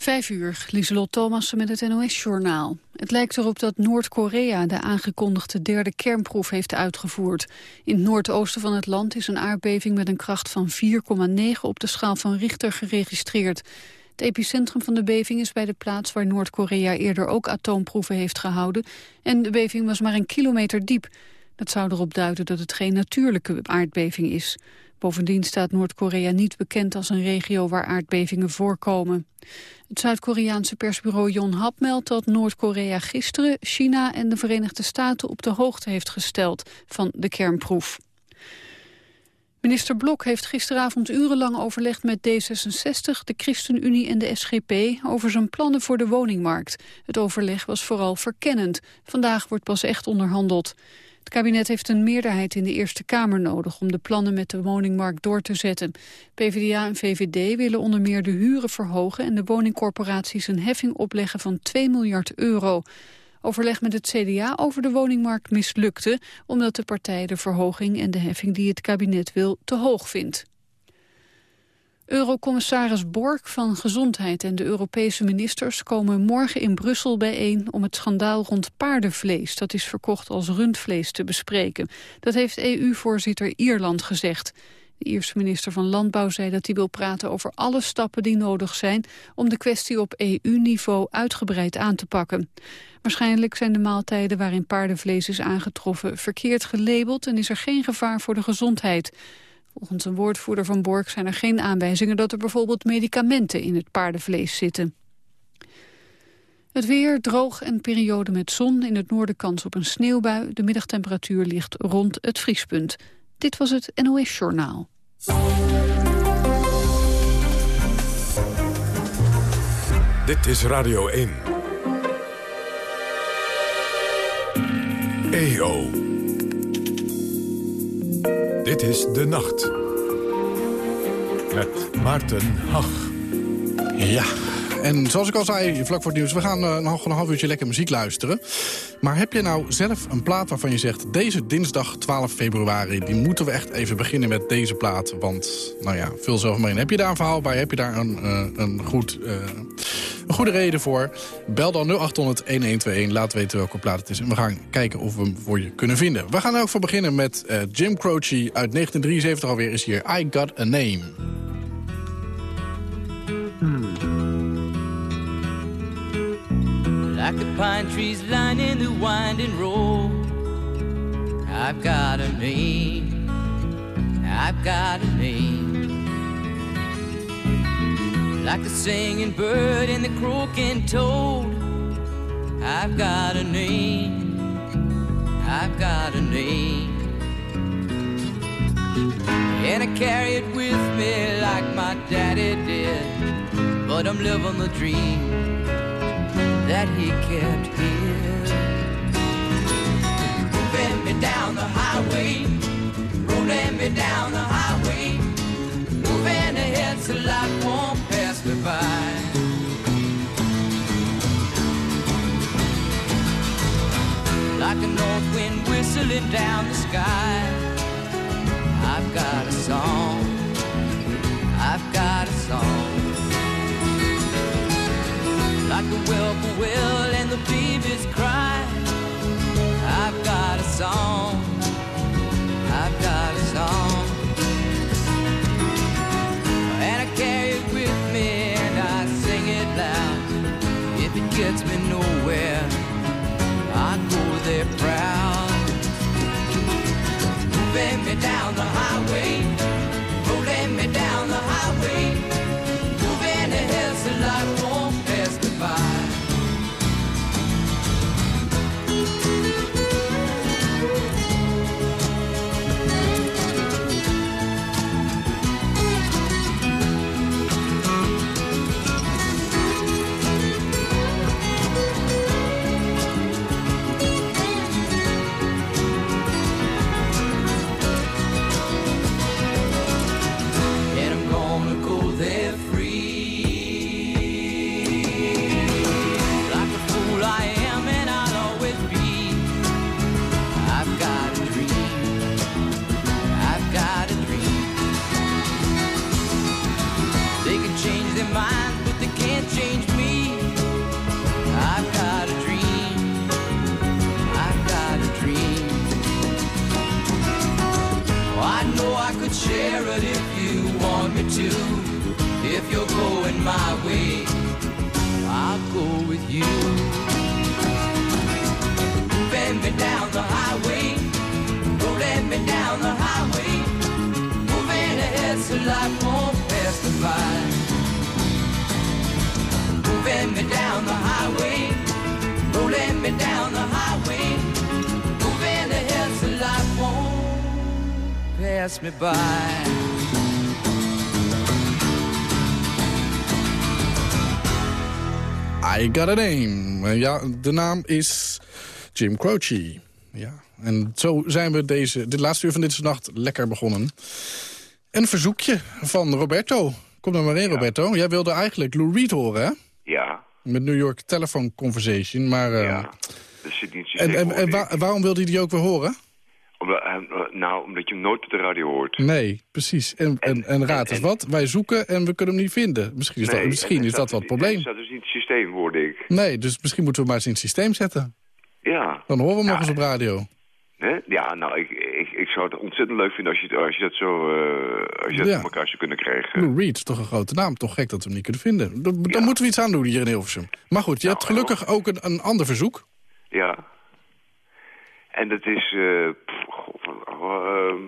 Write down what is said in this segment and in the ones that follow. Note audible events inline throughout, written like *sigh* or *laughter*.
Vijf uur, Lieselot Thomassen met het NOS-journaal. Het lijkt erop dat Noord-Korea de aangekondigde derde kernproef heeft uitgevoerd. In het noordoosten van het land is een aardbeving met een kracht van 4,9 op de schaal van Richter geregistreerd. Het epicentrum van de beving is bij de plaats waar Noord-Korea eerder ook atoomproeven heeft gehouden. En de beving was maar een kilometer diep. Dat zou erop duiden dat het geen natuurlijke aardbeving is. Bovendien staat Noord-Korea niet bekend als een regio waar aardbevingen voorkomen. Het Zuid-Koreaanse persbureau Yonhap meldt dat Noord-Korea gisteren China en de Verenigde Staten op de hoogte heeft gesteld van de kernproef. Minister Blok heeft gisteravond urenlang overlegd met D66, de ChristenUnie en de SGP over zijn plannen voor de woningmarkt. Het overleg was vooral verkennend. Vandaag wordt pas echt onderhandeld. Het kabinet heeft een meerderheid in de Eerste Kamer nodig om de plannen met de woningmarkt door te zetten. PvdA en VVD willen onder meer de huren verhogen en de woningcorporaties een heffing opleggen van 2 miljard euro. Overleg met het CDA over de woningmarkt mislukte... omdat de partij de verhoging en de heffing die het kabinet wil te hoog vindt. Eurocommissaris Borg van Gezondheid en de Europese ministers komen morgen in Brussel bijeen om het schandaal rond paardenvlees, dat is verkocht als rundvlees, te bespreken. Dat heeft EU-voorzitter Ierland gezegd. De Ierse minister van Landbouw zei dat hij wil praten over alle stappen die nodig zijn om de kwestie op EU-niveau uitgebreid aan te pakken. Waarschijnlijk zijn de maaltijden waarin paardenvlees is aangetroffen verkeerd gelabeld en is er geen gevaar voor de gezondheid. Volgens een woordvoerder van Borg zijn er geen aanwijzingen dat er bijvoorbeeld medicamenten in het paardenvlees zitten. Het weer droog en periode met zon. In het noorden kans op een sneeuwbui. De middagtemperatuur ligt rond het vriespunt. Dit was het NOS Journaal. Dit is Radio 1. EO. Dit is De Nacht. Met Maarten Hach. Ja, en zoals ik al zei, vlak voor het nieuws... we gaan uh, nog een half uurtje lekker muziek luisteren. Maar heb je nou zelf een plaat waarvan je zegt... deze dinsdag 12 februari, die moeten we echt even beginnen met deze plaat? Want, nou ja, vul zelf. Heb je daar een verhaal bij? Heb je daar een, uh, een, goed, uh, een goede reden voor? Bel dan 0800-1121, laat weten welke plaat het is. En we gaan kijken of we hem voor je kunnen vinden. We gaan ook voor beginnen met Jim Croce uit 1973 alweer is hier I Got A Name. Like the pine trees lining the winding road. I've got a name. I've got a name. Like the singing bird and the croaking toad. I've got a name. I've got a name. And I carry it with me like my daddy did. But I'm living the dream that he kept here. Moving me down the highway, rolling me down the highway, moving ahead so life won't pass me by. Like a north wind whistling down the sky, I've got a song. I've got a song deep is my way, I'll go with you. Bend me down the highway, rolling me down the highway, moving ahead so life won't pass me by. Moving me down the highway, rolling me down the highway, moving ahead so life won't pass me by. I got a name. Eh, Ja, de naam is Jim Croce. Ja, en zo zijn we deze, dit laatste uur van dit nacht lekker begonnen. Een verzoekje van Roberto. Kom er maar in, Roberto. Jij wilde eigenlijk Lou Reed horen, hè? Ja, Met New York Telephone Conversation. Maar, eh, ja. Dat zit niet En, en, en wa- waarom wilde je die ook weer horen? Omdat, eh, nou, omdat je hem nooit op de radio hoort. Nee, precies. En, en, en raad eens en- wat. Wij zoeken en we kunnen hem niet vinden. Misschien is dat, misschien en is dat wat het probleem. Staat dus niet in het systeem, hoorde ik. Nee, dus misschien moeten we maar eens in het systeem zetten. Ja. Dan horen we hem Ja, nog eens op radio. Hè? Ja, nou, ik, ik, ik zou het ontzettend leuk vinden als je, als je dat zo eh, als je dat Ja. voor elkaar zou kunnen krijgen. Lou Reed is toch een grote naam. Toch gek dat we hem niet kunnen vinden. Dan, dan Ja. moeten we iets aan doen hier in Hilversum. Maar goed, je Nou, hebt gelukkig ook een, een ander verzoek. Ja. En dat is... eh pff, god, ehm,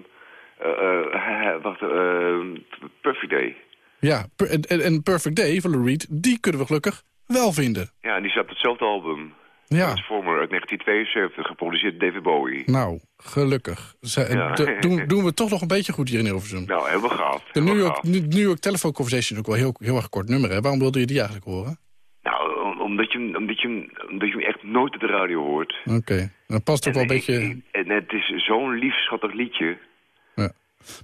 eh, eh, wacht, ehm, Perfect Day. Ja, en, en, Perfect Day van Lou Reed, die kunnen we gelukkig wel vinden. Ja, en die staat op hetzelfde album. Ja, Transformer uit 1972, geproduceerd door David Bowie. nou, gelukkig. Ja. doen, *laughs* doen we toch nog een beetje goed hier in Hilversum. Nou, helemaal gaaf. De New York. New York Telephone Conversation is ook wel heel, heel erg kort nummer. Hè? Waarom wilde je die eigenlijk horen? Nou, om- omdat je, omdat, je, omdat je echt nooit op de radio hoort. Oké, dan past ook wel een En beetje... En het is zo'n lief, schattig liedje. Ja.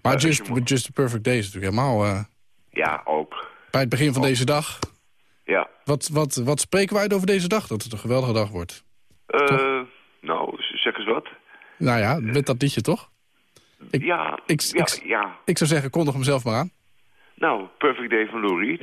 Maar als just, just the Perfect Day is natuurlijk helemaal... eh, Ja, ook. bij het begin van deze dag. Ja. Wat, wat, wat spreken wij over deze dag? Dat het een geweldige dag wordt. Eh, nou, zeg eens wat. Nou ja, met dat liedje toch? Ik- ja, ik- ja, ik- ja. Ik zou zeggen, kondig hem zelf maar aan. Nou, Perfect Day van Lou Reed.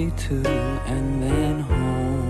Movie too, and then home.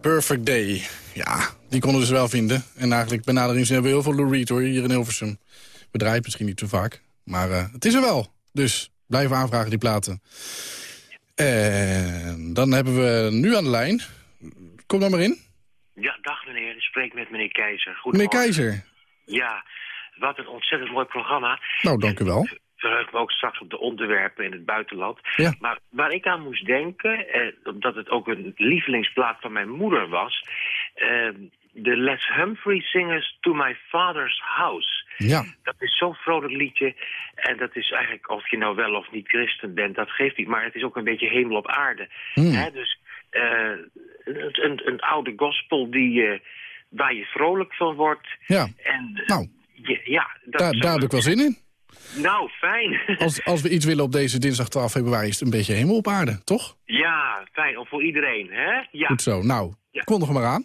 Perfect Day. Ja, die konden ze wel vinden. En eigenlijk benadering hebben we heel veel Lou Reed hoor, hier in Hilversum. We draaien misschien niet te vaak, maar uh, het is er wel. Dus blijf aanvragen die platen. En dan hebben we nu aan de lijn. Kom dan maar in. Ja, dag meneer. Ik spreek met meneer Keizer. Meneer Keizer. Ja, wat een ontzettend mooi programma. Nou, dank u wel verheug me ook straks op de onderwerpen in het buitenland. Ja. Maar waar ik aan moest denken, eh, omdat het ook een lievelingsplaat van mijn moeder was... Eh, de Les Humphrey Singers To My Father's House. Ja. Dat is zo'n vrolijk liedje. En dat is eigenlijk, of je nou wel of niet christen bent, dat geeft niet. Maar het is ook een beetje hemel op aarde. Hè? Dus uh, een, een, oude gospel die, uh, waar je vrolijk van wordt. Ja, en, nou, je, ja, dat daar, daar heb ik wel zin in. Nou, fijn. *laughs* Als, als we iets willen op deze dinsdag 12 februari... is het een beetje hemel op aarde, toch? Ja, fijn. Of voor iedereen, hè? Ja. Goed zo. Nou, Ja. kondig er maar aan.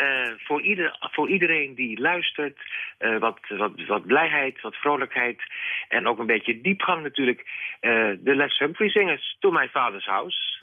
Uh, voor, ieder, voor iedereen die luistert, uh, wat, wat, wat blijheid, wat vrolijkheid en ook een beetje diepgang natuurlijk. Uh, de Les Humphrey Singers, To My Father's House.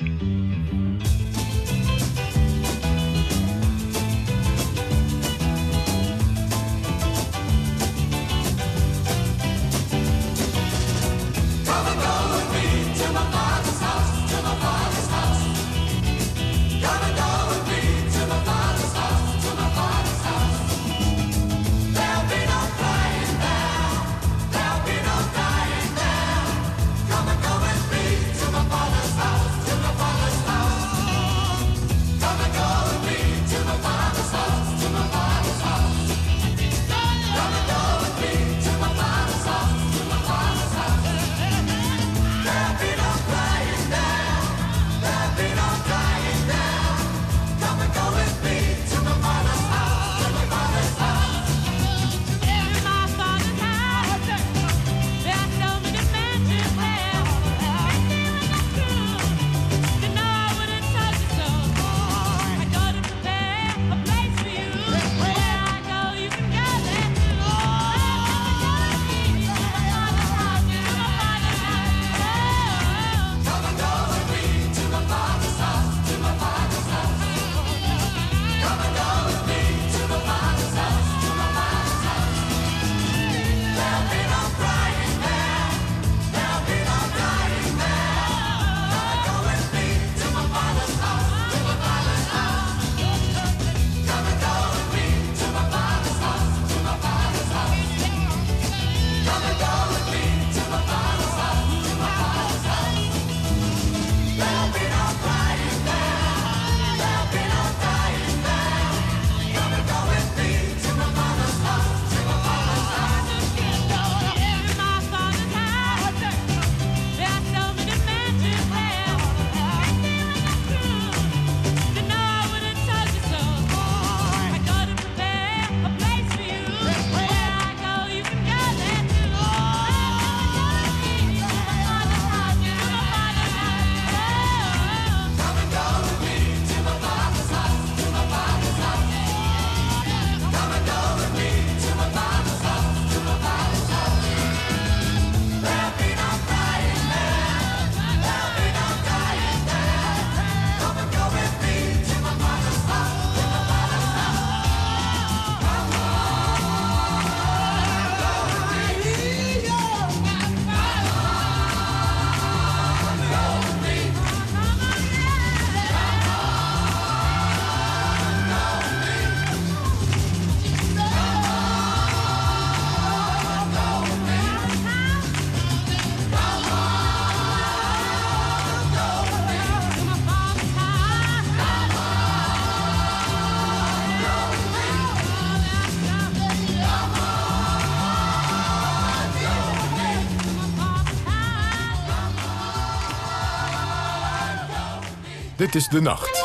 Dit is de nacht.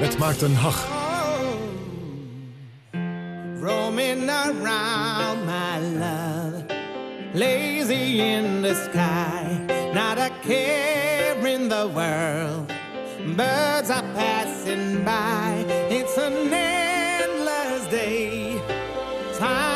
Met Maarten Hach. Roaming around my love. Lazy in the sky. Not a care in the world. Birds are passing by. It's an endless day. Time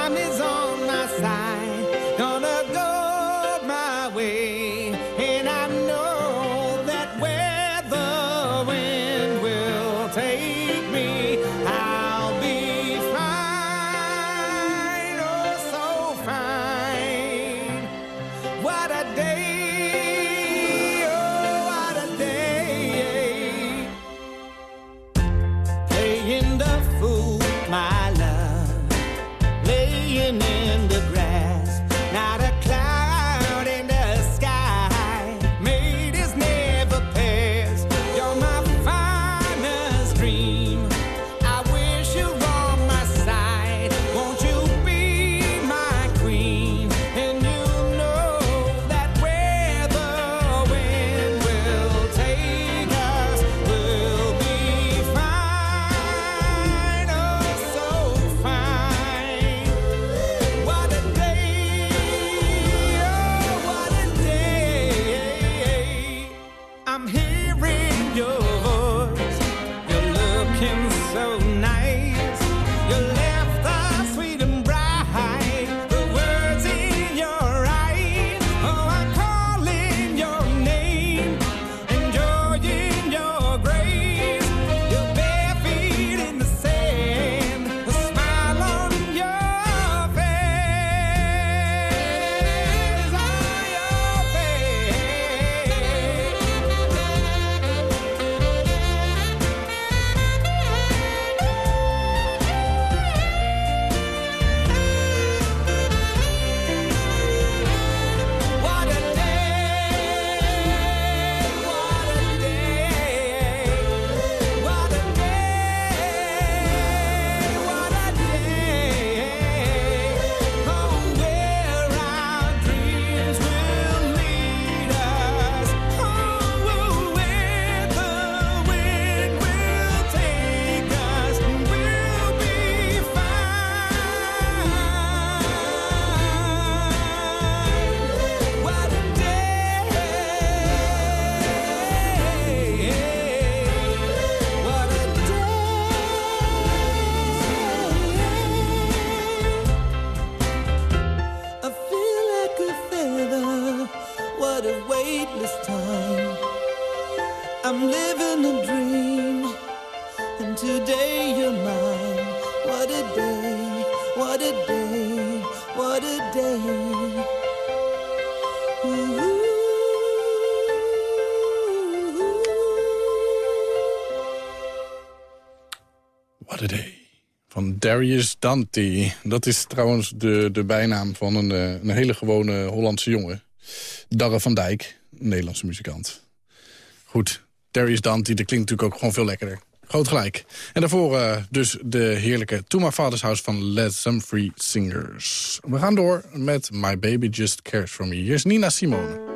Darius Dante. Dat is trouwens de, de bijnaam van een, eh, een hele gewone Hollandse jongen. Darre van Dijk, Nederlandse muzikant. Goed, Darius Dante, dat klinkt natuurlijk ook gewoon veel lekkerder. Groot gelijk. En daarvoor eh, dus de heerlijke To My Father's House van Led Free Singers. We gaan door met My Baby Just Cares For Me. Hier is Nina Simone.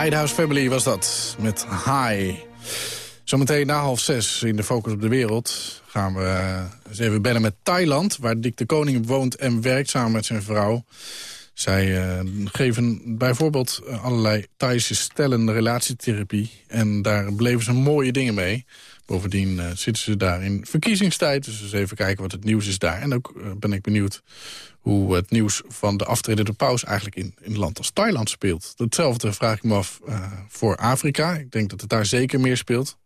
Lighthouse Family was dat, met High. Zometeen na half zes in de Focus op de Wereld... gaan we eh, eens even bellen met Thailand... waar Dick de Koning woont en werkt samen met zijn vrouw. Zij eh, geven bijvoorbeeld eh, allerlei Thaise stellen relatietherapie. En daar beleven ze mooie dingen mee. Bovendien eh, zitten ze daar in verkiezingstijd. Dus eens even kijken wat het nieuws is daar. En ook eh, ben ik benieuwd hoe het nieuws van de aftredende paus... eigenlijk in, in een land als Thailand speelt. Hetzelfde vraag ik me af eh, voor Afrika. Ik denk dat het daar zeker meer speelt.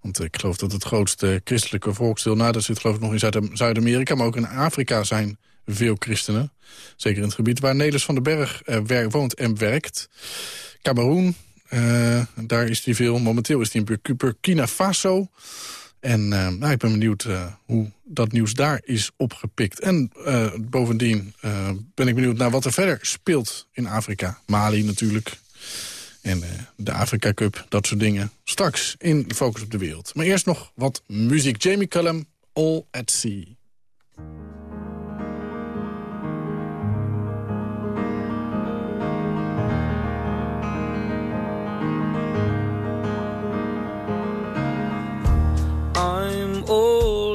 Want ik geloof dat het grootste christelijke volksdeel... nou, dat zit geloof ik nog in Zuid- Zuid-Amerika... maar ook in Afrika zijn veel christenen. Zeker in het gebied waar Nelis van den Berg woont en werkt. Cameroen, daar is hij veel. Momenteel is hij in Bur- Burkina Faso. En eh, nou, ik ben benieuwd eh, hoe dat nieuws daar is opgepikt. En eh, bovendien eh, ben ik benieuwd naar wat er verder speelt in Afrika. Mali natuurlijk. En eh, de Afrika Cup, dat soort dingen. Straks in Focus op de Wereld. Maar eerst nog wat muziek. Jamie Cullum, All at Sea.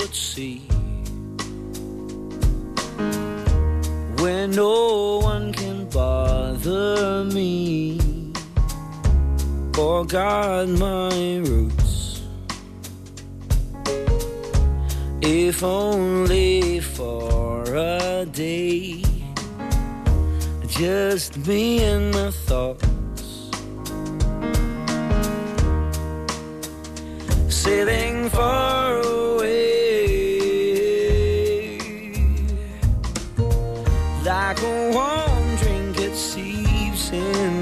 At sea where no one can bother me oh or guard my roots. If only for a day, just me and my thoughts. sailing far away.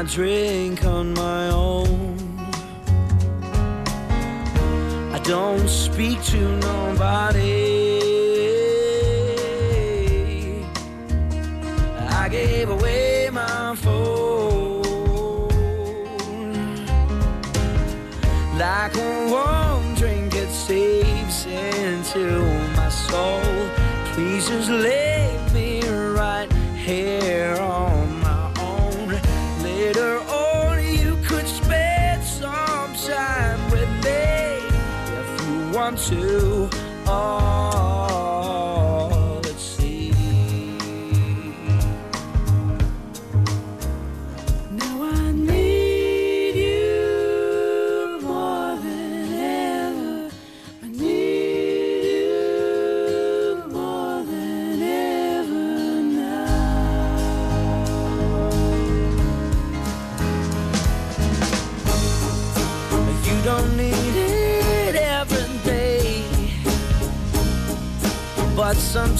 I drink on my own. I don't speak to nobody. I gave away my phone like a warm drink. It saves into my soul. Please just leave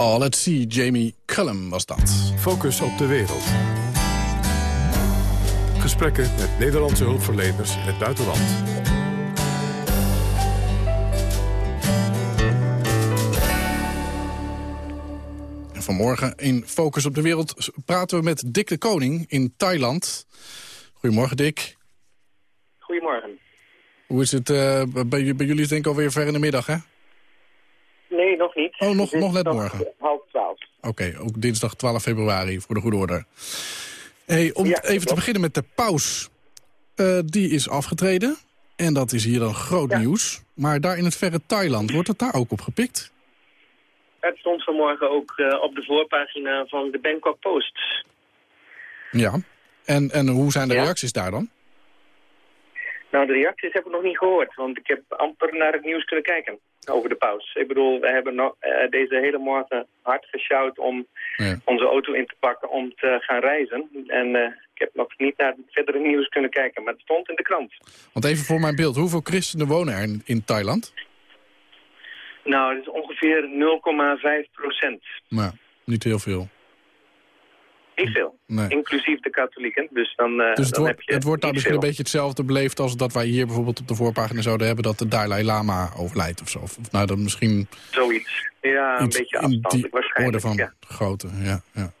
Oh, let's see, Jamie Cullum was dat. Focus op de wereld. Gesprekken met Nederlandse hulpverleners in het buitenland. En vanmorgen in Focus op de Wereld praten we met Dick de Koning in Thailand. Goedemorgen, Dick. Goedemorgen. Hoe is het? eh, bij, jullie is denk ik alweer ver in de middag, hè? Nog niet. Oh, nog- is nog net morgen. Half twaalf. Oké, ook dinsdag 12 februari, voor de goede orde. Hey, om Ja, even te beginnen met de paus. Eh, die is afgetreden. En dat is hier dan groot Ja. nieuws. Maar daar in het verre Thailand, wordt het daar ook op gepikt? Het stond vanmorgen ook eh, op de voorpagina van de Bangkok Post. Ja. En, en hoe zijn de Ja. reacties daar dan? Nou, de reacties heb ik nog niet gehoord, want ik heb amper naar het nieuws kunnen kijken over de paus. Ik bedoel, we hebben nog, eh, deze hele morgen hard gesjouwd om Ja. onze auto in te pakken om te gaan reizen. En eh, ik heb nog niet naar het verdere nieuws kunnen kijken, maar het stond in de krant. Want even voor mijn beeld, hoeveel christenen wonen er in, in Thailand? Nou, het is ongeveer 0,5 procent. Nou, niet heel veel. Niet veel. Nee. Inclusief de katholieken. Dus dan, eh, Dus het dan wordt, heb je het wordt daar misschien een beetje hetzelfde beleefd... als dat wij hier bijvoorbeeld op de voorpagina zouden hebben... dat de Dalai Lama overlijdt of zo. Of, nou, dan misschien Zoiets. Ja, een beetje afstandelijk waarschijnlijk. van ja. grootte. Ja, ja.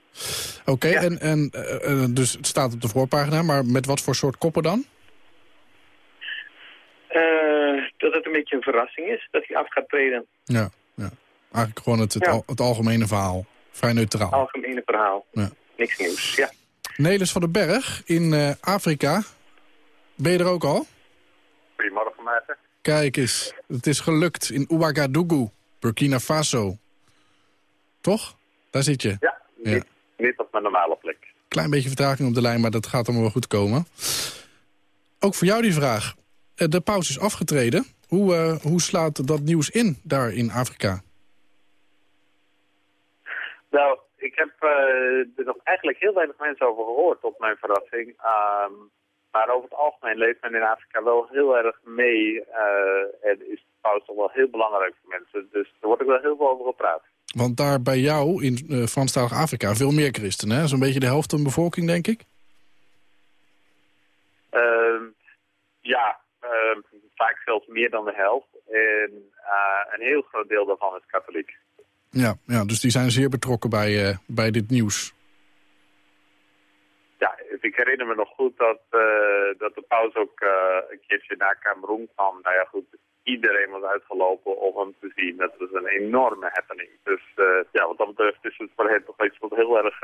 Oké, en, en eh, eh, dus het staat op de voorpagina... maar met wat voor soort koppen dan? Dat het een beetje een verrassing is dat hij af gaat treden. Ja, ja. eigenlijk gewoon het, het, Ja. al- het algemene verhaal. Vrij neutraal. Algemene verhaal. Ja. Niks nieuws, ja. Nelis van den Berg in eh, Afrika. Ben je er ook al? Goedemorgen, Maarten. Kijk eens, het is gelukt in Ouagadougou, Burkina Faso. Toch? Daar zit je. Ja, Ja. Niet, niet op mijn normale plek. Klein beetje vertraging op de lijn, maar dat gaat allemaal wel goed komen. Ook voor jou die vraag. Eh, De paus is afgetreden. Hoe, eh, hoe slaat dat nieuws in daar in Afrika? Nou, ik heb eh, er nog eigenlijk heel weinig mensen over gehoord, tot mijn verrassing. Ehm, maar over het algemeen leeft men in Afrika wel heel erg mee. eh, en is de paus toch wel heel belangrijk voor mensen. Dus er wordt ook wel heel veel over gepraat. Want daar bij jou in eh Franstalig Afrika veel meer christenen. hè? Zo'n beetje de helft van de bevolking, denk ik. Ehm, ja, ehm, vaak zelfs meer dan de helft. En een heel groot deel daarvan is katholiek. Ja, ja dus die zijn zeer betrokken bij, eh, bij dit nieuws. Ja, ik herinner me nog goed dat, eh, dat de paus ook eh, een keertje naar Cameroen kwam. Nou ja, goed, iedereen was uitgelopen om hem te zien. Dat was een enorme happening. Dus ja, wat dat betreft is het voor hem toch iets wat heel erg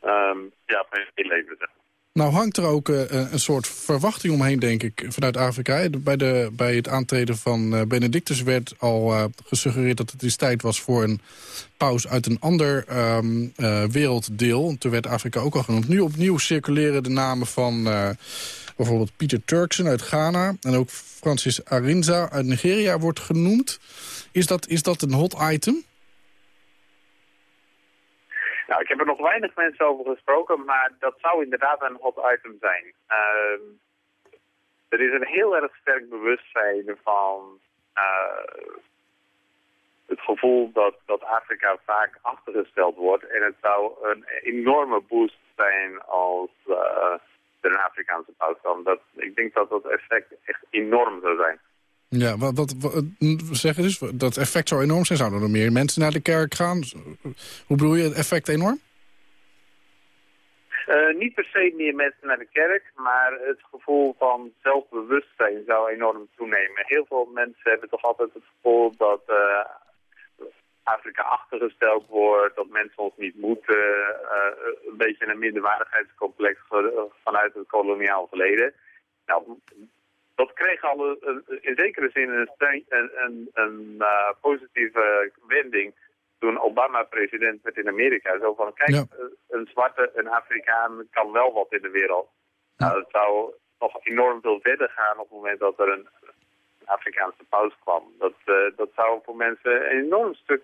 ehm, ja, van leven, zeg. Nou hangt er ook eh, een soort verwachting omheen, denk ik, vanuit Afrika. Bij, de, bij het aantreden van eh, Benedictus werd al eh, gesuggereerd dat het eens tijd was voor een paus uit een ander eh, werelddeel. Toen werd Afrika ook al genoemd. Nu opnieuw circuleren de namen van bijvoorbeeld Pieter Turksen uit Ghana... en ook Francis Arinza uit Nigeria wordt genoemd. Is dat, is dat een hot item? Nou, ik heb er nog weinig mensen over gesproken, maar dat zou inderdaad een hot item zijn. Ehm, er is een heel erg sterk bewustzijn van eh, het gevoel dat, dat Afrika vaak achtergesteld wordt. En het zou een enorme boost zijn als eh, er een Afrikaanse paus kwam. Dat, ik denk dat dat effect echt enorm zou zijn. Ja, wat, wat, wat zeg eens, dat effect zou enorm zijn. Zouden er meer mensen naar de kerk gaan? Hoe bedoel je het effect enorm? Eh, niet per se meer mensen naar de kerk, maar het gevoel van zelfbewustzijn zou enorm toenemen. Heel veel mensen hebben toch altijd het gevoel dat eh, Afrika achtergesteld wordt, dat mensen ons niet moeten. eh, een beetje een minderwaardigheidscomplex eh, vanuit het koloniaal verleden. Nou, dat kreeg al een- in zekere zin een, een, een, eh, positieve wending toen Obama president werd in Amerika. Zo van, kijk, Ja. eh, een zwarte, een Afrikaan kan wel wat in de wereld. Nou, dat zou nog enorm veel verder gaan op het moment dat er een, Afrikaanse paus kwam. Dat, eh, dat zou voor mensen een enorm stuk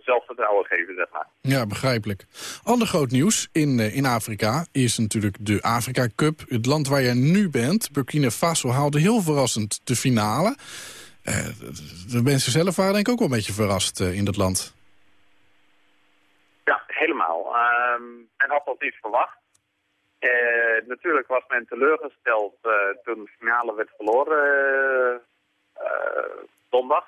zelfvertrouwen geven, zeg maar. Ja, begrijpelijk. Ander groot nieuws in, eh, in Afrika is natuurlijk de Afrika Cup. Het land waar je nu bent, Burkina Faso, haalde heel verrassend de finale. Eh, de- mensen zelf waren denk ik ook wel een beetje verrast eh, in dat land. Ja, helemaal. Ehm men had dat niet verwacht. Eh, natuurlijk was men teleurgesteld eh, toen de finale werd verloren eh, eh, zondag.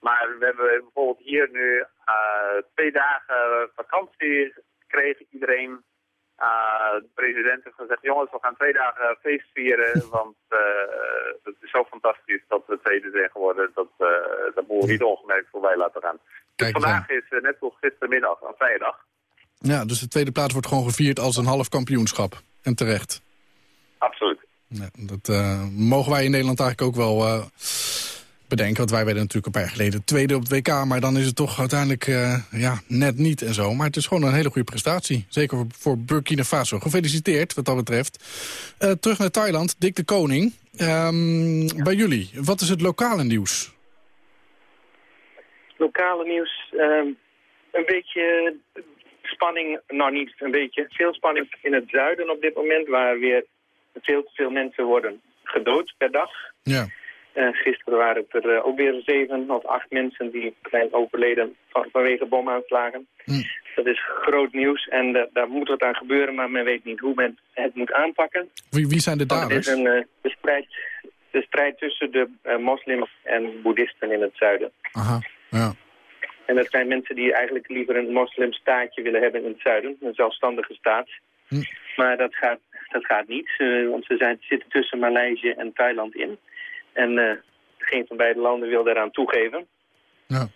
Maar we hebben bijvoorbeeld hier nu eh, twee dagen vakantie gekregen. Iedereen, eh, de president heeft gezegd, jongens, we gaan twee dagen feest vieren. *laughs* Want eh, het is zo fantastisch dat we tweede zijn geworden. Dat, dat moeten we niet ongemerkt voorbij laten gaan. Dus vandaag is net zoals gistermiddag, een vrijdag. Ja, dus de tweede plaats wordt gewoon gevierd als een half kampioenschap. En terecht. Absoluut. Ja, dat mogen wij in Nederland eigenlijk ook wel bedenken. Want wij werden natuurlijk een paar jaar geleden tweede op het WK. Maar dan is het toch uiteindelijk eh, ja, net niet en zo. Maar het is gewoon een hele goede prestatie. Zeker voor, voor Burkina Faso. Gefeliciteerd wat dat betreft. Eh, terug naar Thailand. Dick de Koning. Ehm, Bij jullie, wat is het lokale nieuws? Lokale nieuws, ehm, een beetje spanning, nou niet een beetje, veel spanning in het zuiden op dit moment, waar weer veel te veel mensen worden gedood per dag. Ja. Eh, gisteren waren het er eh, ook weer zeven of acht mensen die zijn overleden van, vanwege bomaanslagen. Hm. Dat is groot nieuws en eh, daar moet wat aan gebeuren, maar men weet niet hoe men het moet aanpakken. Wie, wie zijn de Want het is daders? een, de, strijd, de strijd tussen de moslims en boeddhisten in het zuiden. Aha, ja. En dat zijn mensen die eigenlijk liever een moslimstaatje willen hebben in het zuiden. Een zelfstandige staat. Hm. Maar dat gaat, dat gaat niet, want ze zijn, zitten tussen Maleisië en Thailand in. En eh, geen van beide landen wil daaraan toegeven. ja.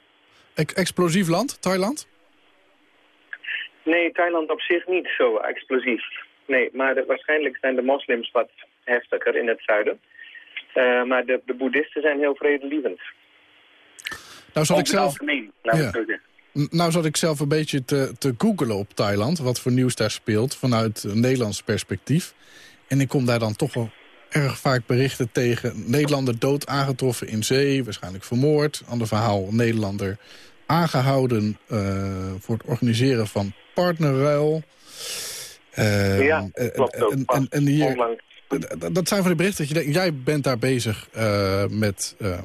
Ex- explosief land, Thailand? Nee, Thailand op zich niet zo explosief. Nee, maar de- waarschijnlijk zijn de moslims wat heftiger in het zuiden. Eh, maar de, de boeddhisten zijn heel vredelievend. Nou zat ik zelf... Ja. Nou zat ik zelf een beetje te, te googelen op Thailand... wat voor nieuws daar speelt vanuit een Nederlands perspectief. En ik kom daar dan toch wel erg vaak berichten tegen... Nederlander dood aangetroffen in zee, waarschijnlijk vermoord. Ander verhaal, Nederlander aangehouden eh, voor het organiseren van partnerruil. Eh, Ja, en- klopt ook. En, en, en hier, Dat zijn van de berichten dat je denkt, jij bent daar bezig eh, met ehm,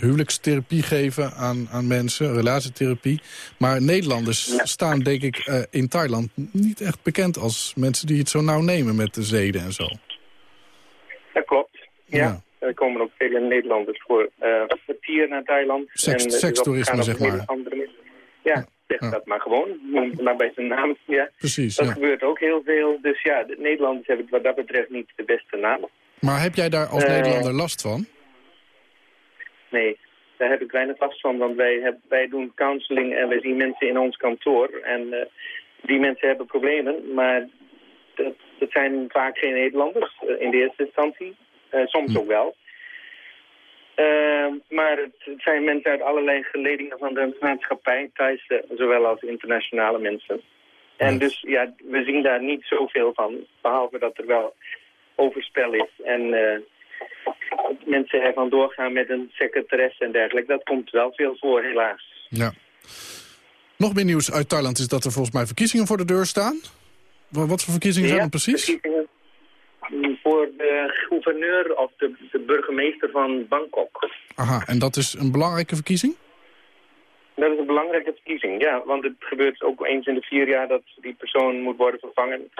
huwelijkstherapie geven aan, aan mensen, relatietherapie. Maar Nederlanders Ja. staan denk ik eh, in Thailand niet echt bekend als mensen die het zo nauw nemen met de zeden en zo. Dat klopt. Ja. Ja. Er komen ook vele Nederlanders voor uh, vertier naar Thailand. Seks- En, eh, sekstoerisme, op zeg maar. andere. Ja, zeg Ja. dat maar gewoon. Noem het maar bij zijn naam. Ja. Precies, Dat gebeurt ook heel veel. Dus ja, de Nederlanders hebben wat dat betreft niet de beste naam. Maar heb jij daar als Eh. Nederlander last van? Nee, daar heb ik weinig last van. Want wij, heb, wij doen counseling en wij zien mensen in ons kantoor. En eh, die mensen hebben problemen. Maar dat, dat zijn vaak geen Nederlanders eh, in de eerste instantie. Eh, soms Hm. ook wel. Eh, maar het, zijn mensen uit allerlei geledingen van de maatschappij, Thaise zowel als internationale mensen. En dus ja, we zien daar niet zoveel van, behalve dat er wel overspel is en eh, mensen ervan doorgaan met een secretaresse en dergelijke. Dat komt wel veel voor, helaas. Ja. Nog meer nieuws uit Thailand is dat er volgens mij verkiezingen voor de deur staan. Wa- Wat voor verkiezingen zijn dat precies? verkiezingen Voor de gouverneur of de, de burgemeester van Bangkok. Aha, en dat is een belangrijke verkiezing? Dat is een belangrijke verkiezing, ja. Want het gebeurt ook eens in de vier jaar dat die persoon moet worden vervangen.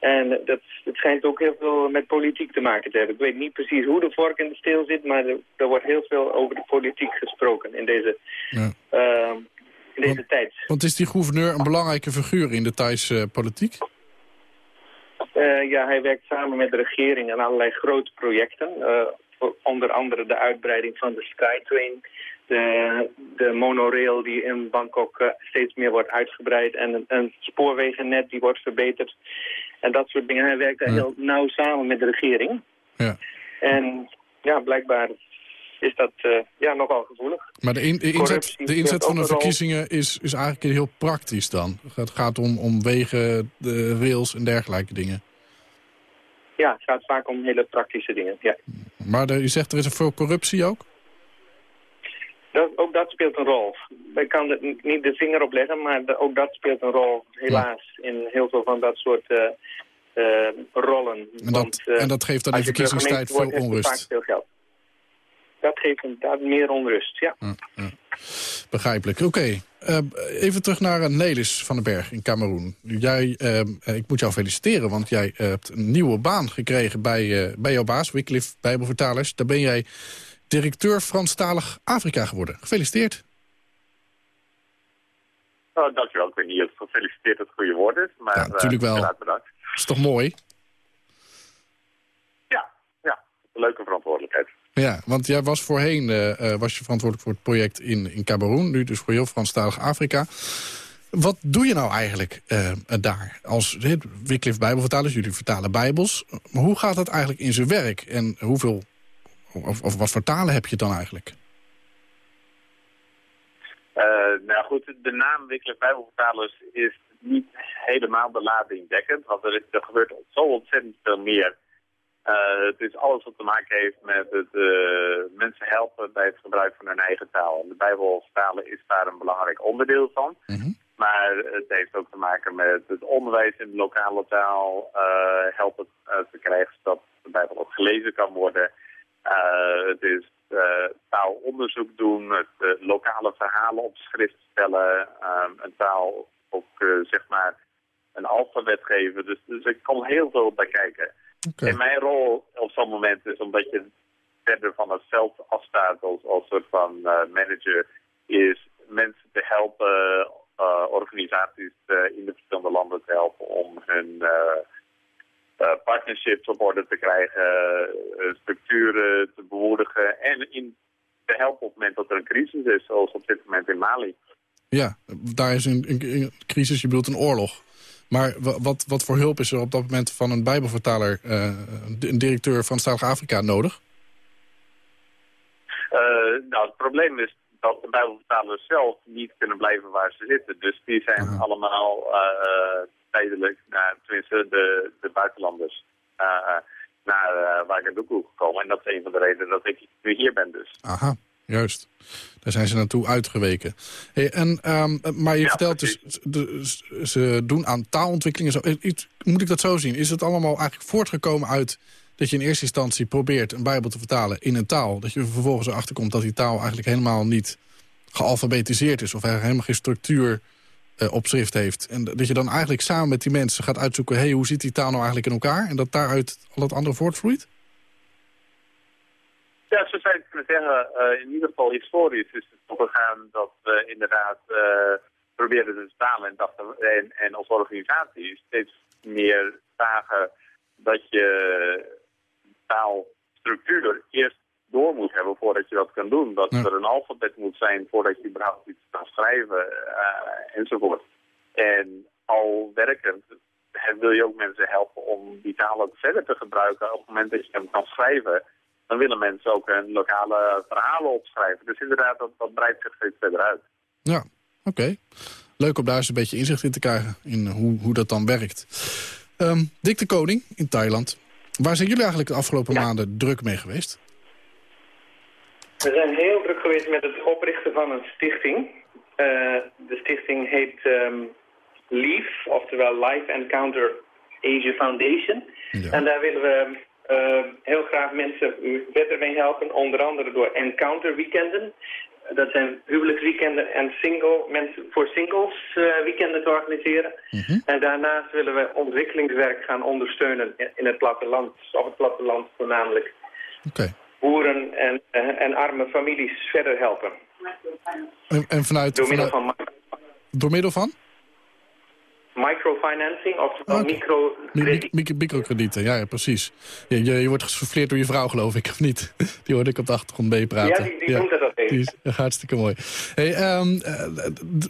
En dat, het schijnt ook heel veel met politiek te maken te hebben. Ik weet niet precies hoe de vork in de steel zit, maar er, er wordt heel veel over de politiek gesproken in deze, Ja. eh, in deze Want- tijd. Want is die gouverneur een belangrijke figuur in de Thaise eh, politiek? Eh, ja, hij werkt samen met de regering aan allerlei grote projecten. Eh, onder andere de uitbreiding van de Skytrain. De, de monorail die in Bangkok eh, steeds meer wordt uitgebreid. En een, een spoorwegennet die wordt verbeterd. En dat soort dingen. Hij werkt daar Ja. heel nauw samen met de regering. Ja. En ja, blijkbaar is dat eh, ja, nogal gevoelig. Maar de, in- de inzet, de inzet van de verkiezingen is, is eigenlijk heel praktisch dan. Het gaat om, om wegen, de rails en dergelijke dingen. Ja, het gaat vaak om hele praktische dingen. Ja. Maar er, u zegt er is er veel corruptie ook? Dat, ook dat speelt een rol. Ik kan er niet de vinger op leggen, maar de- ook dat speelt een rol, helaas, in heel veel van dat soort eh, eh, rollen. En dat, Want, en dat geeft dan in verkiezingstijd veel onrust. Vaak veel geld. Dat geeft inderdaad meer onrust, ja. Ja, ja. Begrijpelijk. Oké. Eh, even terug naar uh, Nelis van den Berg in Cameroen. Jij, eh, ik moet jou feliciteren, want jij hebt een nieuwe baan gekregen bij, bij jouw baas, Wycliffe Bijbelvertalers. Daar ben jij directeur Franstalig Afrika geworden. Gefeliciteerd. Oh, dankjewel. Ik weet niet of gefeliciteerd het goede woord is, maar ja, natuurlijk wel. inderdaad bedankt. is toch mooi? Ja, ja. Een leuke verantwoordelijkheid. Ja, want jij was voorheen uh, was je verantwoordelijk voor het project in, in Cameroen. Nu dus voor heel Franstalig Afrika. Wat doe je nou eigenlijk uh, daar? Als Wycliffe Bijbelvertalers, jullie vertalen Bijbels. Maar hoe gaat dat eigenlijk in zijn werk? En hoeveel, of, of wat voor talen heb je dan eigenlijk? nou goed, de naam Wycliffe Bijbelvertalers is niet helemaal de lading dekkend. Want er, er gebeurt zo ontzettend veel meer uh, het is alles wat te maken heeft met het uh, mensen helpen bij het gebruik van hun eigen taal. En de Bijbelstalen is daar een belangrijk onderdeel van. Maar het heeft ook te maken met het onderwijs in de lokale taal. Uh, helpen te krijgen zodat de Bijbel ook gelezen kan worden. het is taalonderzoek doen, het lokale verhalen op schrift stellen. een taal ook zeg maar een alfabet geven. Dus, dus er komt heel veel bij kijken. Okay. En mijn rol op zo'n moment is omdat je verder van het veld afstaat als, als soort van uh, manager, is mensen te helpen, uh, organisaties uh, in de verschillende landen te helpen om hun partnerships op orde te krijgen, structuren te bemoedigen en in te helpen op het moment dat er een crisis is, zoals op dit moment in Mali. Ja, daar is een, een, een crisis, je bedoelt een oorlog. Maar wat, wat voor hulp is er op dat moment van een bijbelvertaler, uh, een directeur van Stalig Afrika nodig? Uh, nou, het probleem is dat de bijbelvertalers zelf niet kunnen blijven waar ze zitten. Dus die zijn Aha. allemaal uh, tijdelijk, nou, tenminste de, de buitenlanders, naar Ouagadougou gekomen. En dat is een van de redenen dat ik nu hier ben dus. Aha, juist. Daar zijn ze naartoe uitgeweken. Hey, en, um, maar je ja, vertelt dus, ze doen aan taalontwikkelingen. Zo, moet ik dat zo zien? Is het allemaal eigenlijk voortgekomen uit dat je in eerste instantie probeert een bijbel te vertalen in een taal. Dat je vervolgens erachter komt dat die taal eigenlijk helemaal niet gealfabetiseerd is. Of helemaal geen structuur uh, op schrift heeft. En dat je dan eigenlijk samen met die mensen gaat uitzoeken... hey, hoe zit die taal nou eigenlijk in elkaar? En dat daaruit al het andere voortvloeit? Ja, zo zou je het kunnen zeggen. Uh, in ieder geval historisch is het zo gegaan dat we inderdaad uh, probeerden te staan en, dachten, en, en als organisatie steeds meer zagen dat je taalstructuur eerst door moet hebben voordat je dat kan doen. Dat ja. er een alfabet moet zijn voordat je überhaupt iets kan schrijven uh, enzovoort. En al werkend wil je ook mensen helpen om die talen verder te gebruiken op het moment dat je hem kan schrijven dan willen mensen ook hun lokale verhalen opschrijven. Dus inderdaad, dat, dat breidt zich steeds verder uit. Ja, oké. Okay. Leuk om daar eens een beetje inzicht in te krijgen in hoe, hoe dat dan werkt. Um, Dick de Koning in Thailand. Waar zijn jullie eigenlijk de afgelopen ja. maanden druk mee geweest? We zijn heel druk geweest met het oprichten van een stichting. Uh, de stichting heet um, LEAF, oftewel Life Encounter Asia Foundation. Ja. En daar willen we uh, heel graag mensen verder mee helpen, onder andere door encounter weekenden. Dat zijn huwelijksweekenden en single, mensen voor singles uh, weekenden te organiseren. Mm -hmm. En daarnaast willen we ontwikkelingswerk gaan ondersteunen in het platteland, op het platteland voornamelijk. Okay. Boeren en, uh, en arme families verder helpen. En, en vanuit, door middel vanuit, van... Door middel van? Microfinancing, oftewel okay. microkrediet. Mi microkredieten, ja, ja precies. Je, je, je wordt gesouffleerd door je vrouw, geloof ik, *laughs* of niet? Die hoorde ik op de achtergrond meepraten. Ja, die, die ja. noemt dat even. Die is hartstikke mooi. Hey, um, uh,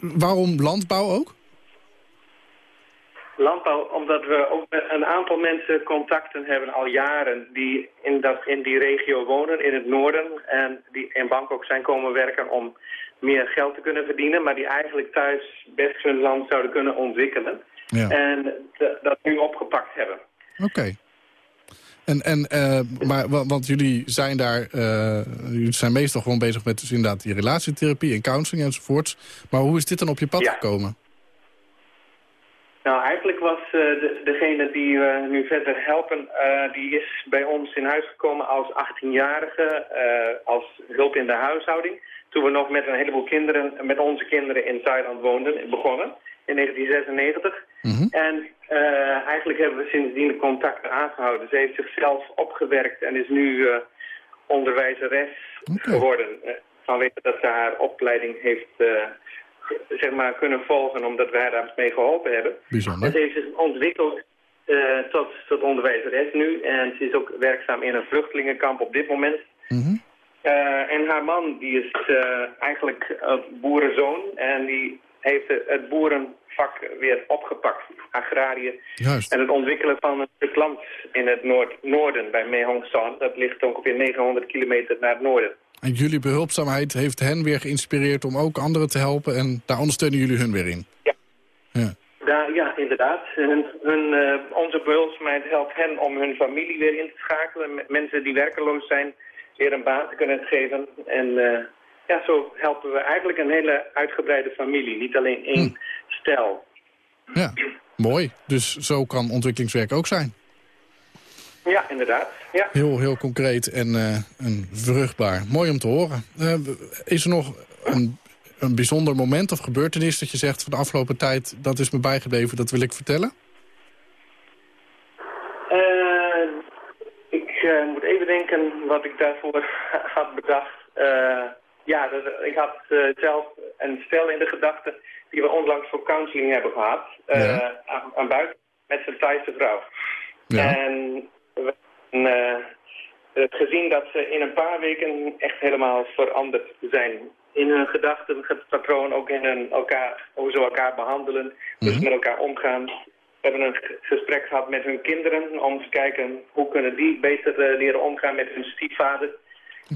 waarom landbouw ook? Landbouw, omdat we ook met een aantal mensen contacten hebben al jaren die in, dat, in die regio wonen, in het noorden. En die in Bangkok zijn komen werken om meer geld te kunnen verdienen, maar die eigenlijk thuis best hun land zouden kunnen ontwikkelen. Ja. En dat nu opgepakt hebben. Oké. Okay. En, en, uh, maar, want jullie zijn daar, uh, jullie zijn meestal gewoon bezig met dus inderdaad die relatietherapie en counseling enzovoorts. Maar hoe is dit dan op je pad ja. gekomen? Nou, eigenlijk was eh, de, degene die we nu verder helpen, eh, die is bij ons in huis gekomen als 18-jarige, eh, als hulp in de huishouding. Toen we nog met een heleboel kinderen, met onze kinderen in Thailand woonden, begonnen in 1996. En eh, eigenlijk hebben we sindsdien de contacten aangehouden. Ze heeft zichzelf opgewerkt en is nu eh, onderwijzeres geworden. eh, vanwege dat ze haar opleiding heeft eh, zeg maar, kunnen volgen, omdat wij daar mee geholpen hebben. Bijzonder. Ze heeft zich ontwikkeld eh, tot, tot onderwijzeres nu. En ze is ook werkzaam in een vluchtelingenkamp op dit moment. Eh, en haar man, die is eh, eigenlijk een boerenzoon. En die heeft het- het boerenvak weer opgepakt, agrarië. Juist. En het ontwikkelen van een stuk land in het noord noorden bij Mae Hong Son. Dat ligt ongeveer 900 kilometer naar het noorden. En jullie behulpzaamheid heeft hen weer geïnspireerd om ook anderen te helpen. En daar ondersteunen jullie hun weer in. Daar, ja, inderdaad. Hun, hun, eh, onze behulpzaamheid helpt hen om hun familie weer in te schakelen. Met mensen die werkeloos zijn, weer een baan te kunnen geven. En eh, ja, zo helpen we eigenlijk een hele uitgebreide familie. Niet alleen één stel. Ja, mooi. Dus zo kan ontwikkelingswerk ook zijn. Ja, inderdaad. Ja. Heel, heel concreet en, eh, en vruchtbaar. Mooi om te horen. Eh, is er nog een, een bijzonder moment of gebeurtenis dat je zegt van de afgelopen tijd... dat is me bijgebleven, dat wil ik vertellen? Eh, ik moet even denken wat ik daarvoor *laughs* had bedacht. Ja, dat, ik had zelf een stel in de gedachten die we onlangs voor counseling hebben gehad. eh, aan, aan buiten met zijn Thaise vrouw. En hebben eh, het gezien dat ze in een paar weken echt helemaal veranderd zijn. In hun gedachtenpatroon, ook in hun elkaar, hoe ze elkaar behandelen, hoe ze met elkaar omgaan. We hebben een gesprek gehad met hun kinderen om te kijken hoe kunnen die beter eh, leren omgaan met hun stiefvader.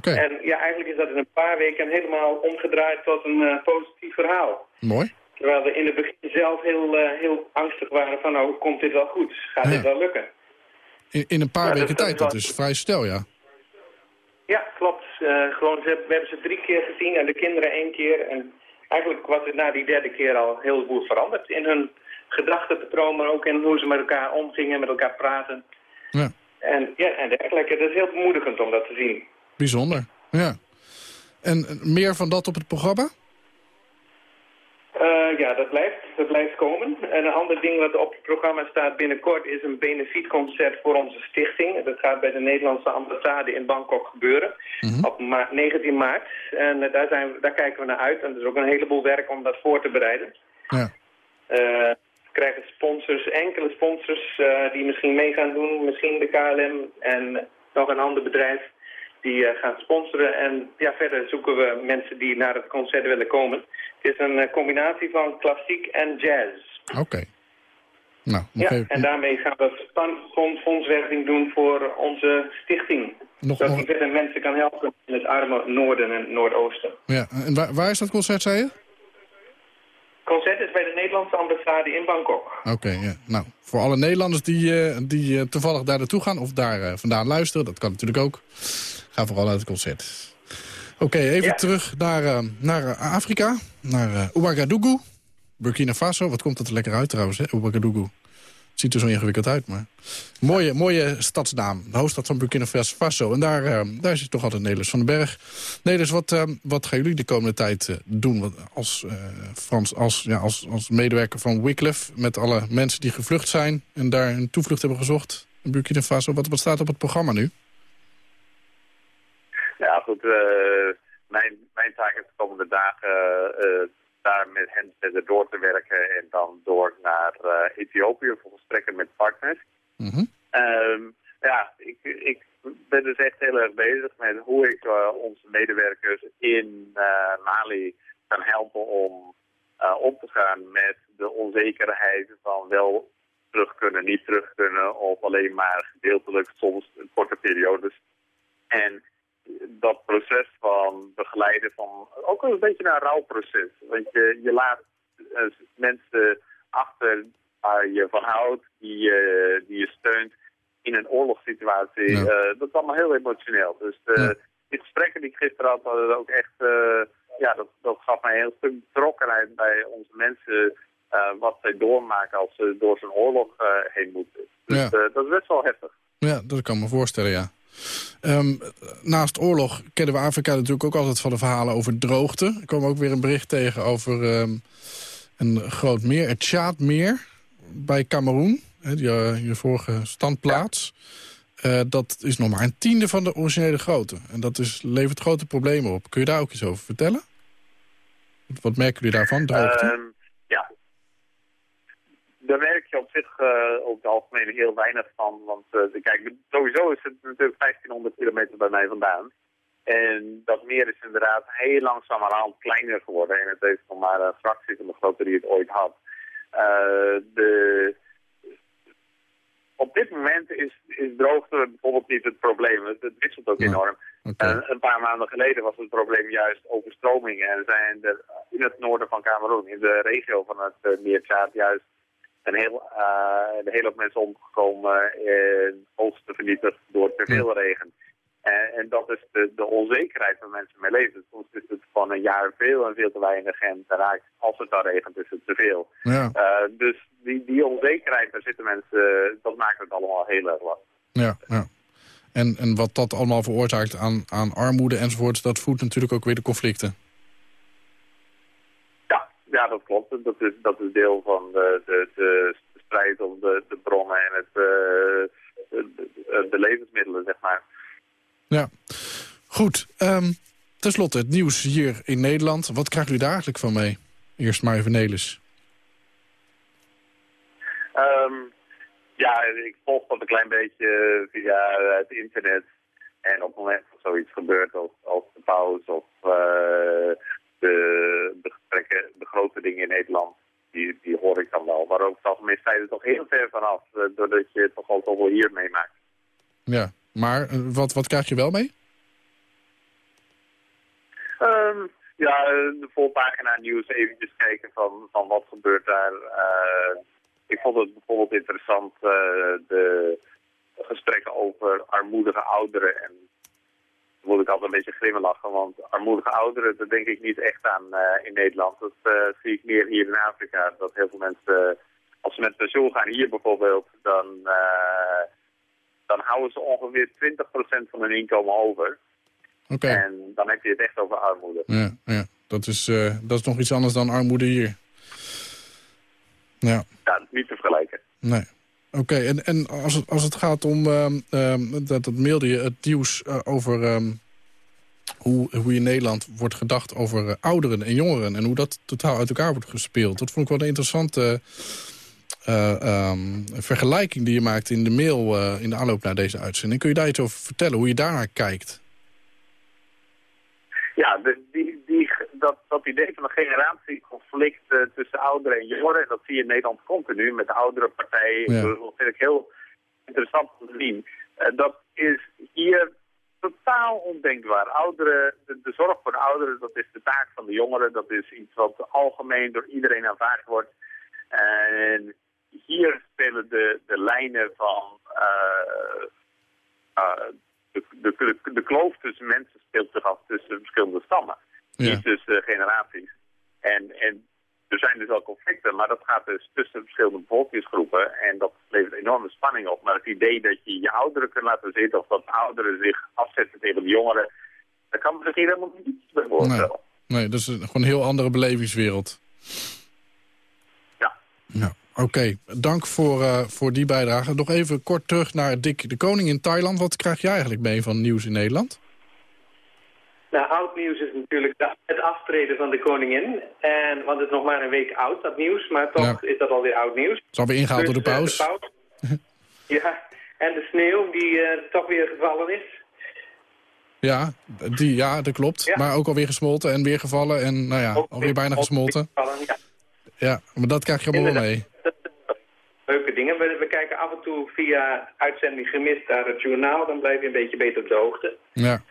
En ja, eigenlijk is dat in een paar weken helemaal omgedraaid tot een eh, positief verhaal. Mooi. Terwijl we in het begin zelf heel, heel angstig waren van, nou, komt dit wel goed? Gaat dit wel lukken? In, in een paar Ja, weken dat tijd, dat is vrij snel, ja. Ja, klopt. Eh, gewoon, ze, we hebben ze drie keer gezien en de kinderen één keer. En eigenlijk was het na die derde keer al heel veel veranderd in hun gedachtenpatroon, maar ook in hoe ze met elkaar omgingen, met elkaar praten. Ja. En, ja, en dergelijke. Dat is heel bemoedigend om dat te zien. Bijzonder, ja. En eh, meer van dat op het programma? Eh, ja, dat blijft, dat blijft komen. En een ander ding wat op het programma staat binnenkort is een benefietconcert voor onze stichting. Dat gaat bij de Nederlandse ambassade in Bangkok gebeuren op ma 19 maart. En eh, daar, zijn we, daar kijken we naar uit. En er is ook een heleboel werk om dat voor te bereiden. Ja. Eh, we krijgen sponsors, enkele sponsors die misschien mee gaan doen. Misschien de KLM en nog een ander bedrijf die eh, gaan sponsoren. En ja, verder zoeken we mensen die naar het concert willen komen. Het is een eh, combinatie van klassiek en jazz. Oké. Nou, nog Ja, even, en daarmee gaan we fondswerving doen voor onze stichting. Nog- zodat nog- die verder mensen kan helpen in het arme noorden en noordoosten. ja. En waar, waar is dat concert, zei je? Het concert is bij de Nederlandse ambassade in Bangkok. Oké, ja. Nou, voor alle Nederlanders die, eh, die toevallig daar naartoe gaan... of daar eh, vandaan luisteren, dat kan natuurlijk ook. Ga vooral naar het concert. Oké, even terug naar, eh, naar eh, Afrika. Naar eh Ouagadougou. Burkina Faso. Wat komt dat er lekker uit trouwens, hè? Ouagadougou. Ziet er zo ingewikkeld uit, maar... Mooie, mooie stadsnaam. De hoofdstad van Burkina Faso. En daar, daar zit toch altijd Nederlands van den Berg. Nederlands, wat, wat gaan jullie de komende tijd doen? Als, Frans, als, ja, als, als medewerker van Wycliffe... met alle mensen die gevlucht zijn... en daar een toevlucht hebben gezocht in Burkina Faso. Wat, wat staat op het programma nu? Goed. eh, mijn, mijn taak is de komende dagen eh, daar met hen verder door te werken en dan door naar eh, Ethiopië voor gesprekken met partners. Ehm, ja, ik, ik ben dus echt heel erg bezig met hoe ik onze medewerkers in Mali kan helpen om eh, om te gaan met de onzekerheid van wel terug kunnen, niet terug kunnen of alleen maar gedeeltelijk soms korte periodes. En dat proces van begeleiden van ook een beetje een rouwproces. Want je, je laat eh, mensen achter waar je van houdt, die, je die je steunt in een oorlogssituatie. Eh, dat is allemaal heel emotioneel. Dus de, die gesprekken die ik gisteren had, hadden ook echt, eh, ja, dat, dat gaf mij een heel stuk betrokkenheid bij onze mensen eh, wat zij doormaken als ze door zo'n oorlog eh, heen moeten. Dus Ja. eh, dat is best wel heftig. Ja, dat kan ik me voorstellen, ja. Ehm, naast oorlog kennen we Afrika natuurlijk ook altijd van de verhalen over droogte. Er kwam ook weer een bericht tegen over ehm, een groot meer, het Tjaadmeer bij Cameroen. Hè, je, je vorige standplaats. Eh, dat is nog maar een tiende van de originele grootte. En dat is, levert grote problemen op. Kun je daar ook iets over vertellen? Wat merken jullie daarvan, droogte? Ehm. Daar merk je op zich eh op het algemeen heel weinig van. Want eh, kijk, sowieso is het natuurlijk 1500 kilometer bij mij vandaan. En dat meer is inderdaad heel langzamerhand kleiner geworden. En het heeft nog maar een fractie van de grootte die het ooit had. Eh, de, op dit moment is, is droogte bijvoorbeeld niet het probleem. Het, het wisselt ook enorm. En een paar maanden geleden was het probleem juist overstromingen. En zijn er in het noorden van Cameroen, in de regio van het uh, meer Tjaad, juist een heel, een hele hoop mensen omgekomen en oogsten vernietigd door te veel regen. En, en dat is de, de onzekerheid waar mensen mee leven. Soms is het van een jaar veel en veel te weinig en daarna, als het dan regent, is het te veel. Ja. Dus die, die onzekerheid, daar zitten mensen, dat maakt het allemaal heel erg lastig. Ja, ja. En, en wat dat allemaal veroorzaakt aan, aan armoede enzovoort... dat voedt natuurlijk ook weer de conflicten. Ja, dat klopt. Dat is, dat is deel van de, de, de strijd om de, de bronnen en het, de, de, levensmiddelen, zeg maar. Ja, goed. Um, ten slotte, het nieuws hier in Nederland. Wat krijgen jullie daar eigenlijk van mee? Eerst maar even Nelis. Um, ja, ik volg dat een klein beetje via het internet. En op het moment dat zoiets gebeurt als, als de pauze of uh, de, de gesprekken, de grote dingen in Nederland, die, die hoor ik dan wel. Maar over het algemeen sta je er toch heel ver vanaf, uh, doordat je het toch al toch wel hier meemaakt. Ja, maar uh, wat, wat krijg je wel mee? Um, ja, de volpagina nieuws eventjes kijken van, van wat gebeurt daar. Uh, ik vond het bijvoorbeeld interessant, uh, de gesprekken over armoedige ouderen. En moet ik altijd een beetje grimlachen, want armoedige ouderen, dat denk ik niet echt aan uh, in Nederland. Dat uh, zie ik meer hier in Afrika. Dat heel veel mensen, als ze met pensioen gaan hier bijvoorbeeld, dan, dan houden ze ongeveer 20% van hun inkomen over. Okay. En dan heb je het echt over armoede. Ja, ja. Dat, is, dat is nog iets anders dan armoede hier. Ja. Ja, niet te vergelijken. Nee. Oké, en, en als, het, als het gaat om, um, um, dat, dat mailde je, het nieuws uh, over um, hoe, hoe in Nederland wordt gedacht over uh, ouderen en jongeren... en hoe dat totaal uit elkaar wordt gespeeld. Dat vond ik wel een interessante uh, vergelijking die je maakt in de mail in de aanloop naar deze uitzending. Kun je daar iets over vertellen, hoe je daarnaar kijkt? Ja, dat, dat idee van een generatieconflict uh, tussen ouderen en jongeren, dat zie je in Nederland continu met de oudere partijen. Ja. Dat vind ik heel interessant om te zien. Uh, dat is hier totaal ondenkbaar. Ouderen, de, de, zorg voor de ouderen, dat is de taak van de jongeren. Dat is iets wat algemeen door iedereen aanvaard wordt. En hier spelen de, de lijnen van uh, de, de, de, kloof tussen mensen speelt zich af tussen verschillende stammen. Ja. Niet tussen generaties. En, en er zijn dus wel conflicten, maar dat gaat dus tussen verschillende bevolkingsgroepen. En dat levert enorme spanning op. Maar het idee dat je je ouderen kunt laten zitten of dat ouderen zich afzetten tegen de jongeren, daar kan me zich hier helemaal niet bij voorstellen. Nee, nee, dat is gewoon een heel andere belevingswereld. Ja. Ja. Oké, okay. dank voor, uh, voor die bijdrage. Nog even kort terug naar Dick de Koning in Thailand. Wat krijg jij eigenlijk mee van nieuws in Nederland? Nou, oud nieuws is natuurlijk het aftreden van de koningin. En, want het is nog maar een week oud, dat nieuws. Maar toch ja. is dat alweer oud nieuws. Het is alweer ingehaald dus, door de paus. Uh, de paus. *laughs* ja, en de sneeuw die uh, toch weer gevallen is. Ja, die, ja dat klopt. Ja. Maar ook alweer gesmolten en weer gevallen. En nou ja, ook alweer bijna gesmolten. Gevallen, ja. ja, maar dat krijg je allemaal mee. Leuke dingen. We, we, kijken af en toe via uitzending gemist naar het journaal. Dan blijf je een beetje beter op de hoogte. Ja,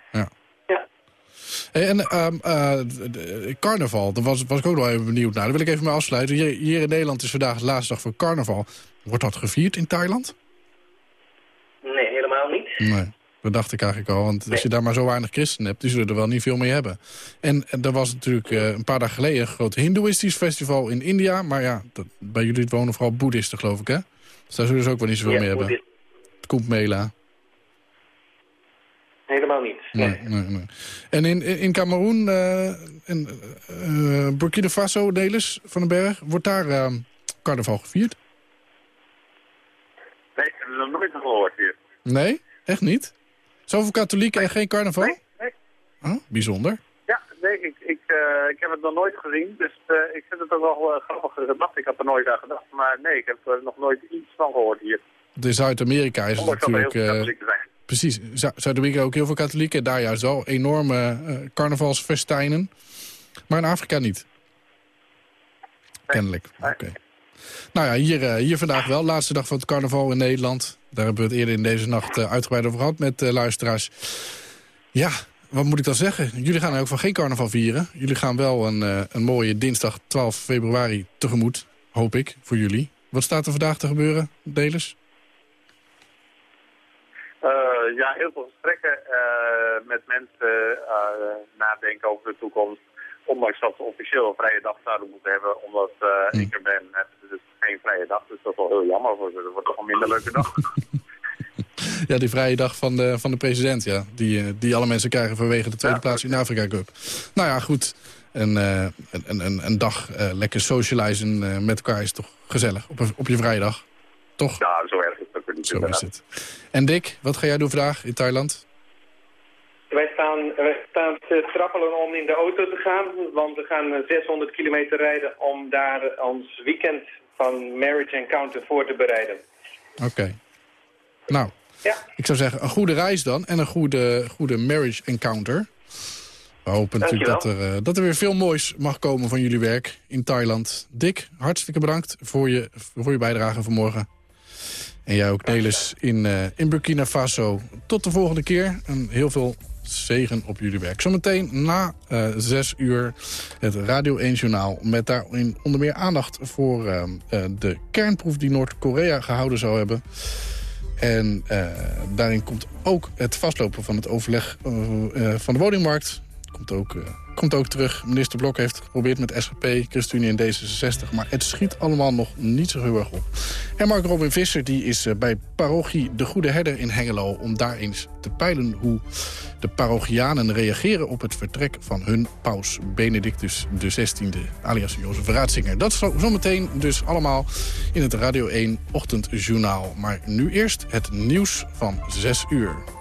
en um, uh, carnaval, daar was, was ik ook nog even benieuwd naar. Daar wil ik even mee afsluiten. Hier, hier in Nederland is vandaag de laatste dag van carnaval. Wordt dat gevierd in Thailand? Nee, helemaal niet. Nee. Dat dacht ik eigenlijk al. Want als je daar maar zo weinig christenen hebt... die zullen er wel niet veel mee hebben. En, en er was natuurlijk eh, een paar dagen geleden... een groot hindoeïstisch festival in India. Maar ja, dat, bij jullie wonen vooral boeddhisten, geloof ik, hè? Dus daar zullen ze ook wel niet zoveel Ja, mee hebben. Het Kumbh Mela. Helemaal niet. Nee, nee, nee. En in, in Cameroen eh, en eh, Burkina Faso, Nelis van den Berg... wordt daar eh, carnaval gevierd? Nee, ik heb er nog nooit gehoord hier. Nee? Echt niet? Zoveel katholieken en geen carnaval? Nee, nee. Bijzonder. Ja, nee, ik, ik, eh, ik heb het nog nooit gezien, dus eh, ik vind het ook wel uh, grappig gedacht. Ik had er nooit aan gedacht, maar nee, ik heb er nog nooit iets van gehoord hier. In Zuid-Amerika is het heel Precies, Zu- Zuid-Amerika ook heel veel katholieken. Daar juist wel enorme eh, carnavalsfestijnen. Maar in Afrika niet. Kennelijk, oké. Nou ja, hier, eh, hier vandaag wel. Laatste dag van het carnaval in Nederland. Daar hebben we het eerder in deze nacht eh, uitgebreid over gehad met luisteraars. Ja, wat moet ik dan zeggen? Jullie gaan ook van geen carnaval vieren. Jullie gaan wel een, een mooie dinsdag 12 februari tegemoet. Hoop ik, voor jullie. Wat staat er vandaag te gebeuren, Delis? Eh, ja, heel veel gesprekken eh, met mensen, eh, nadenken over de toekomst. Ondanks dat ze officieel een vrije dag zouden moeten hebben, omdat ik er ben, hebben ze dus geen vrije dag. Dus dat is wel heel jammer voor ze. Dat wordt toch een minder leuke dag. *laughs* Ja, die vrije dag van de, van de president, ja. Die, die alle mensen krijgen vanwege de tweede plaats in de Afrika Cup. Nou ja, goed. Een, een, een, een, dag lekker socializen met elkaar is toch gezellig. Op, een- op je vrije dag. Toch? Ja, zo Zo is het. En Dick, wat ga jij doen vandaag in Thailand? Wij staan, wij staan te trappelen om in de auto te gaan, want we gaan eh, 600 kilometer rijden om daar ons weekend van Marriage Encounter voor te bereiden. Oké. Nou, Ja. ik zou zeggen een goede reis dan. En een goede, goede marriage encounter. We hopen natuurlijk dat er, eh, dat er weer veel moois mag komen van jullie werk in Thailand. Dick, hartstikke bedankt voor je, voor je bijdrage vanmorgen. En jij ook, Nelis, in, eh, in Burkina Faso. Tot de volgende keer en heel veel zegen op jullie werk. Zometeen na eh, zes uur het Radio 1 Journaal... met daarin onder meer aandacht voor eh, de kernproef die Noord-Korea gehouden zou hebben... En daarin komt ook het vastlopen van het overleg van de woningmarkt. Komt ook, eh, komt ook terug. Minister Blok heeft geprobeerd met SGP, ChristenUnie en D66. Maar het schiet allemaal nog niet zo heel erg op. En Mark Robin Visser die is eh, bij parochie De Goede Herder in Hengelo... om daar eens te peilen hoe de parochianen reageren... op het vertrek van hun paus Benedictus XVI, alias Jozef Raatzinger. Dat zo, zometeen dus allemaal in het Radio 1 Ochtendjournaal. Maar nu eerst het nieuws van 6 uur.